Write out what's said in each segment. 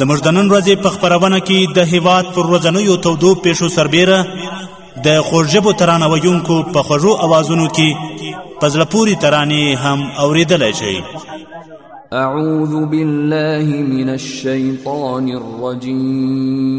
زموږ د نن ورځې په خبرونه کې د هیواد پر ورځنیو تودو پیښو سربیره د خوږژبو ترانه ویونکو په خوږو اوازونو کې په زړه پورې ترانې هم اوریدلی شئ اعوذ بالله من الشیطان الرجیم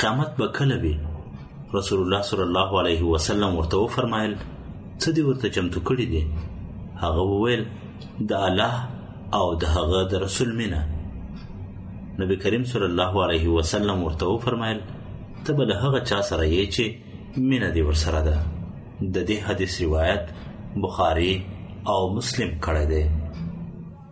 قیامت به کله وي رسول الله صلی الله علیه وسلم ورته وفرمایل څه دی ورته چمتو کړی دی هغه وویل د الله او د هغه د رسول مینه نبی کریم صلی الله علیه وسلم ورته وفرمایل ته به له هغه چا سره یې چې مینه دی ورسره ده د دې حدیث روایت بخاری او مسلم کړی دی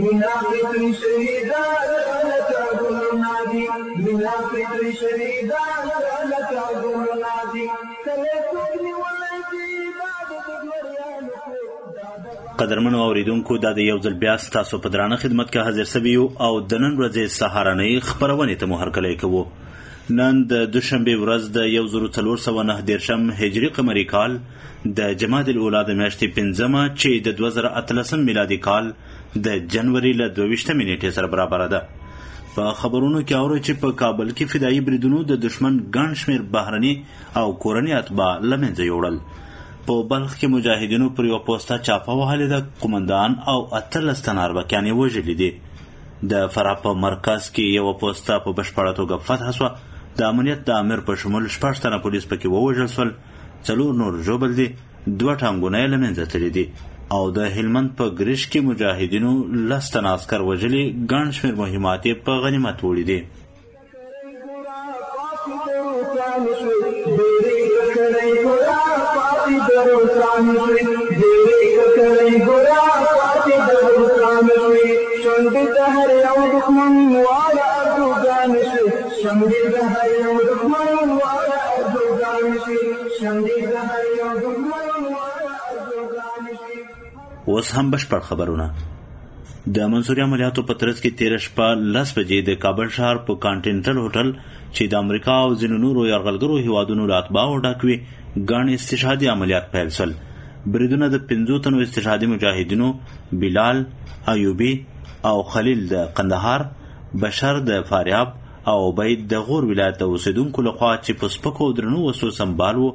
مینا فکري شهیدان لکه ګلونه دي مینا فکري شهیدان لکه ګلونه دي کله څوک نیولی دي دا د دګمریانو کور دا د قدرمنو اوریدونکو دا د یو ځل بیا ستاسو په درانه خدمت کې حاضر سوي یو او د نن ورځې سهارنۍ خپرونې ته مو هرکلی کوو نن د دوشنبې ورځ د یو زرو څلور سوه نهه دېرشم هجري قمري کال د جمادي الاولی د میاشتې پنځمه چې د 2013 میلادي کال د جنوري له 22 مې نیټې سره برابره ده په خبرونو کې اورو چې په کابل کې فدایي بریدونو د دشمن ګڼ شمیر بهرني او کورني اتباع لمنځه یوړل په بلخ کې مجاهدینو پر یو پوسټه چاپه وهلې ده قومندان او اتلس تنه اربکیان یې وژلي دي د فراه په مرکز کې یو پوسټه په بشپړه توګه فتح شوه د امنیت د امر په شمول شپږ تنه پولیس پکې ووژل شول څلور نور ژوبل دي، دوه ټانګونه یې له منځه تللي دي او د هلمند په ګرشک کې مجاهدینو لس تنه عسکر وژلي، ګڼ شمېر مهمات یې په غنیمت وړي دي. شمډی دهر یو دښمن واړه ارزوګان شي شمډی دهر یو دښمن واړه ارزوګان شي اوس هم بشپړ خبرونه د منصوري عملیاتو په ترڅ کې تیر شپه لس بجې د کابل ښار په کانټینټل هوټل چې د امریکا او ځینو نورو یرغلګرو هیوادونو له اتباعو ډک وي ګڼ استشهادي عملیات پیل شول بریدونه د پنځو تنو استشهادي مجاهدینو بلال ایوبي او خلیل د قندهار بشر د فاریاب او عبید د غور ولایت د اوسېدونکو لخوا چې په سپکو او درنو وسو سمبال وو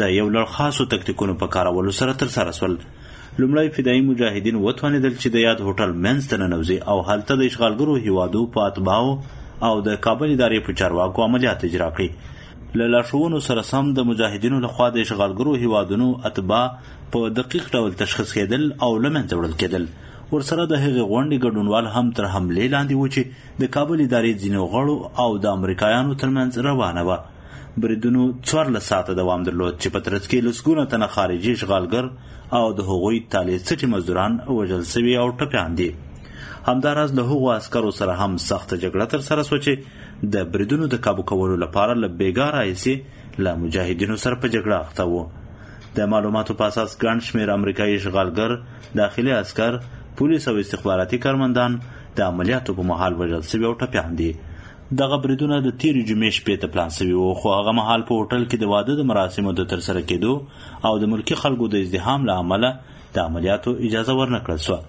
د یو لړ خاصو تکتیکونو په کارولو سره ترسره سول لومړی فدایي مجاهدین وتوانېدل چې د یاد هوټل منځ ته ننوځي او هلته د اشغالګرو هیوادو په اتباعو او د کابل ادارې په چارواکو عملیات اجرا کړي له لارښوونو سره سم د مجاهدینو لخوا د اشغالګرو هیوادونو اتباع په دقیق ډول تشخیص کېدل او له منځه وړل کېدل ورسره د هغې غونډې ګډونوال هم تر حملې لاندې وو چې د کابل ادارې ځینو غړو او د امریکایانو ترمنځ روانه وه. بریدونو څوارلس ساعته دوام درلود چې په ترڅ کې لسګونه تنه خارجي اشغالګر او د هغوی تالې څټي مزدوران وژل سوي او ټپیان دي. همداراز له هغو عسکرو سره هم سخته جګړه ترسره سوه چې د بریدونو د کابو کولو لپاره له بېګا راهیسې له مجاهدینو سره په جګړه اخته وو. د معلوماتو په اساس ګڼ شمېر امریکایي اشغالګر، داخلي عسکر، پولیس او استخباراتي کارمندان د عملیاتو په مهال وژل شوي او ټپیان دي. دغه بریدونه د تېرې جمعې شپې ته پلان شوي وو، خو هغه مهال په هوټل کې د واده د مراسمو د ترسره کېدو او د ملکي خلکو د ازدحام له امله د عملیاتو اجازه ورنه کړل شوه.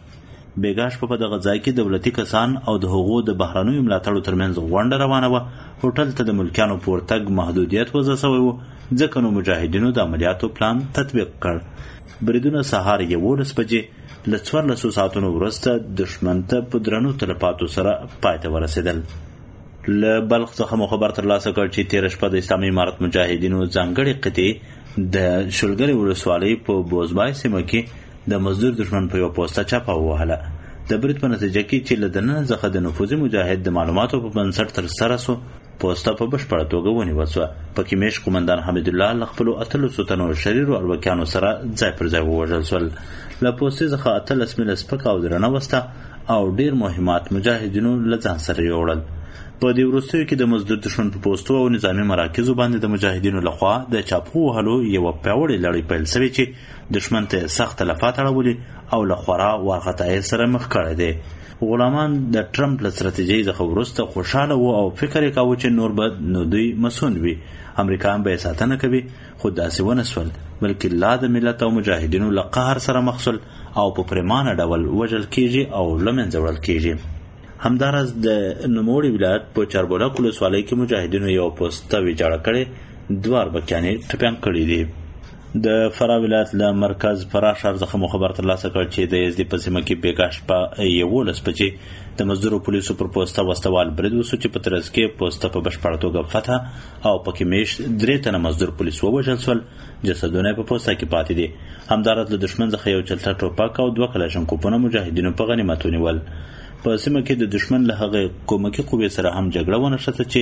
بېګا شپه په دغه ځای کې دولتي کسان او د هغو د بهرنیو ملاتړو ترمنځ غونډه روانه وه هوټل ته د ملکیانو په ورتګ محدودیت وضع سوی و ځکه نو مجاهدینو د عملیاتو پلان تطبیق کړ بریدونه سهار یولس بجې له څوارلسو ساعتونو وروسته دښمن ته په درنو تلفاتو سره پای ته ورسېدل له بلخ څخه مو خبر ترلاسه کړ چې تېره شپه د اسلامي امارت مجاهدینو ځانګړې قطعې د شلګرې ولسوالۍ په بوزبای سیمه کې د مزدور دښمن په یو پوسته چاپه ووهله د برید په نتیجه کې چې له دننه ځخه د نفوذي مجاهد د معلوماتو په بنسټ تر سره سو پوسته په بشپړه توګه ونیول شوه په کې میش قومندان حمیدالله له خپلو اتلسو تنو شریرو اروکیانو سره ځای پر ځای ووژل شول له پوستې څخه اتلس میله سپکه او درنه وسته او ډیر مهمات مجاهدینو له ځان سره یوړل په دې وروستیو کې د مزدور دښمن په پوستو او نظامی مراکزو باندې د مجاهدینو لخوا د چاپو وهلو یوه پیاوړې لړۍ پیل سوې چې دښمن ته یې سخت تلفات اړولي او له خورا وارخطایۍ سره مخ کړی دی غلامان د ټرمپ له ستراتیژۍ څخه وروسته خوشاله وو او فکر یې کاوه چې نور به نو دوی مسون وي امریکا هم به یې ساتنه کوي خو داسې ونه سول بلکې لا د ملت او مجاهدینو له قهر سره مخ سول او په پریمانه ډول وژل کیږي او له منځه وړل کیږي همداراز د نوموړي ولایت په چاربولک ولسوالۍ کې مجاهدینو یو پوسته ویجاړه کړې دوه اربکیانې ټپیان کړي دي د فراه ولایت له مرکز فراه ښار څخه مو خبر ترلاسه کړ چې د یزدي په سیمه کې بېګا شپه یولس بجې د مزدورو پولیسو پر پوسته وسلوال برید وسو چې په ترڅ کې پوسته په بشپړه توګه فتح او پکې میشت درې تنه مزدور پولیس ووژل سول جسدونه په پوسته کې پاتې دي همدارت له دښمن څخه یو چلته ټوپک او دوه کلاشنکوپونه مجاهدینو په غنیمت ونیول په سیمه کې د دشمن له هغې کومکي قوې سره هم جګړه ونښته چې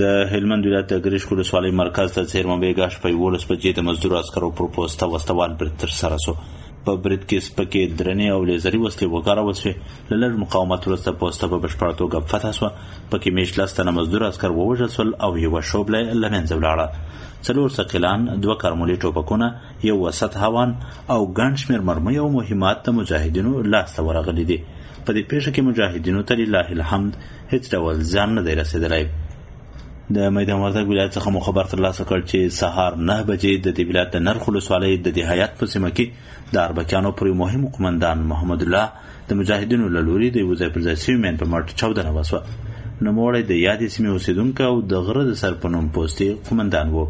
د هلمند ولایت د ګریشک ولسوالۍ مرکز ته څیرمه بیګا شپه یولس بجې د مزدور عسکرو پر پوسته وسلوال برید ترسره سو په برید کې سپکې درنې او لیزري وسلې وکارول شوې له لږ مقاومت وروسته پوسته په بشپړه توګه فتح سوه پکې میشت لس تنه مزدور عسکر ووژل سول او یوه شوبله یې له منځه ولاړه څلور ثقیلان دوه کارمولي ټوپکونه یو وسط هوان او ګڼ شمېر مرمۍ او مهمات د مجاهدینو لاسته ورغلي دي په دې پیښه کې مجاهدینو ته لله الحمد هیڅ ډول زیان نه دی رسیدلی د میدان وردګ ولایت څخه مو خبر ترلاسه کړ چې سهار نه بجې د دې ولایت د نرخ ولسوالۍ د دې حیات په سیمه کې د اربکیانو پر یو مهم قومندان محمد الله د مجاهدینو له لوري د یوه ځای پر ځای سوي مین په مټ چاودنه وسوه نوموړی د یادې سیمې اوسېدونکی او د غره د سر په نوم پوستې قومندان و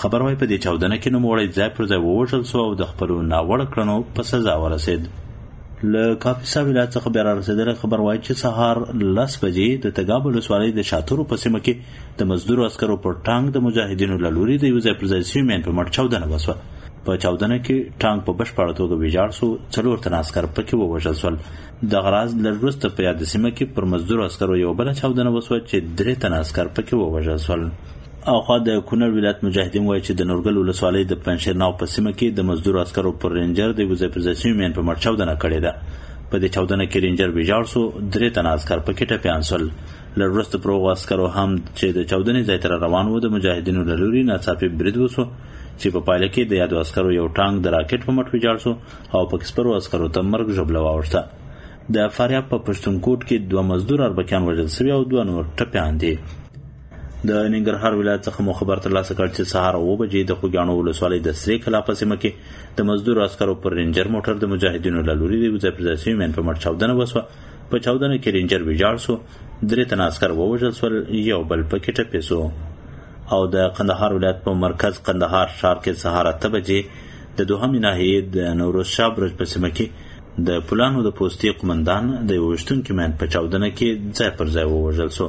خبر وای په دې چاودنه کې نوموړی ځای پر ځای ووژل سو او د خپلو ناوړه کړنو په سزا ورسېد له کاپیسا ولایت څخه بیا را رسېدلی خبر وایي چې سهار لس بجې د تګاب ولسوالۍ د شاتورو په سیمه کې د مزدورو عسکرو پر ټانک د مجاهدینو له لوري د یو ځای پر ځای سوي مین په مټ چاودنه وسوه په چاودنه کې ټانک په بشپړه توګه ویجاړ سو څلور تنه عسکر پکې ووژل سول دغه راز لږ وروسته په یاده سیمه کې پر مزدورو عسکرو یوه بله چاودنه وسوه چې درې تنه عسکر پکې ووژل سول اخوا د کونړ ولایت مجاهدین وایي چې د نورګل ولسوالۍ د پنشرناو په سیمه کې د مزدور عسکرو پر رینجر د یو ځای پر ځای شوي مین په مټ چاودنه کړې ده په دې چاودنه کې رینجر ویجاړ سو درې تنه عسکر پکې ټپیان سول لږ وروسته پر هغو عسکرو هم چې د چاودنې ځای ته روان وو د مجاهدینو له لوري ناڅاپي برید وسو چې په پایله کې د یادو عسکرو یو ټانک د راکټ په مټ ویجاړ سو او پکې سپرو عسکرو ته مرګ ژوبله واوښته د فاریاب په پښتونکوټ کې دوه مزدور اربکیان وژل سوي او دوه نور ټپیان دي د ننګرهار ولایت څخه مو خبر ترلاسه کړ چې سهار اوه بجې د خوږیاڼو ولسوالۍ د سرې کلا په سیمه کې د مزدور عسکرو پر رینجر موټر د مجاهدینو له لوري د یو ځای پر ځای شوي مین په مټ چاودنه وسوه په چاودنه کې رینجر ویجاړ سو درې تنه عسکر ووژل سول یو بل پکې ټپې سو او د قندهار ولایت په مرکز قندهار ښار کې سهار اته بجې د دوهمې ناحیې د نوروز شاه برج په سیمه کې د پلانو د پوستې قمندان د یو وشتونکي مین په چاودنه کې ځای پر ځای ووژل سو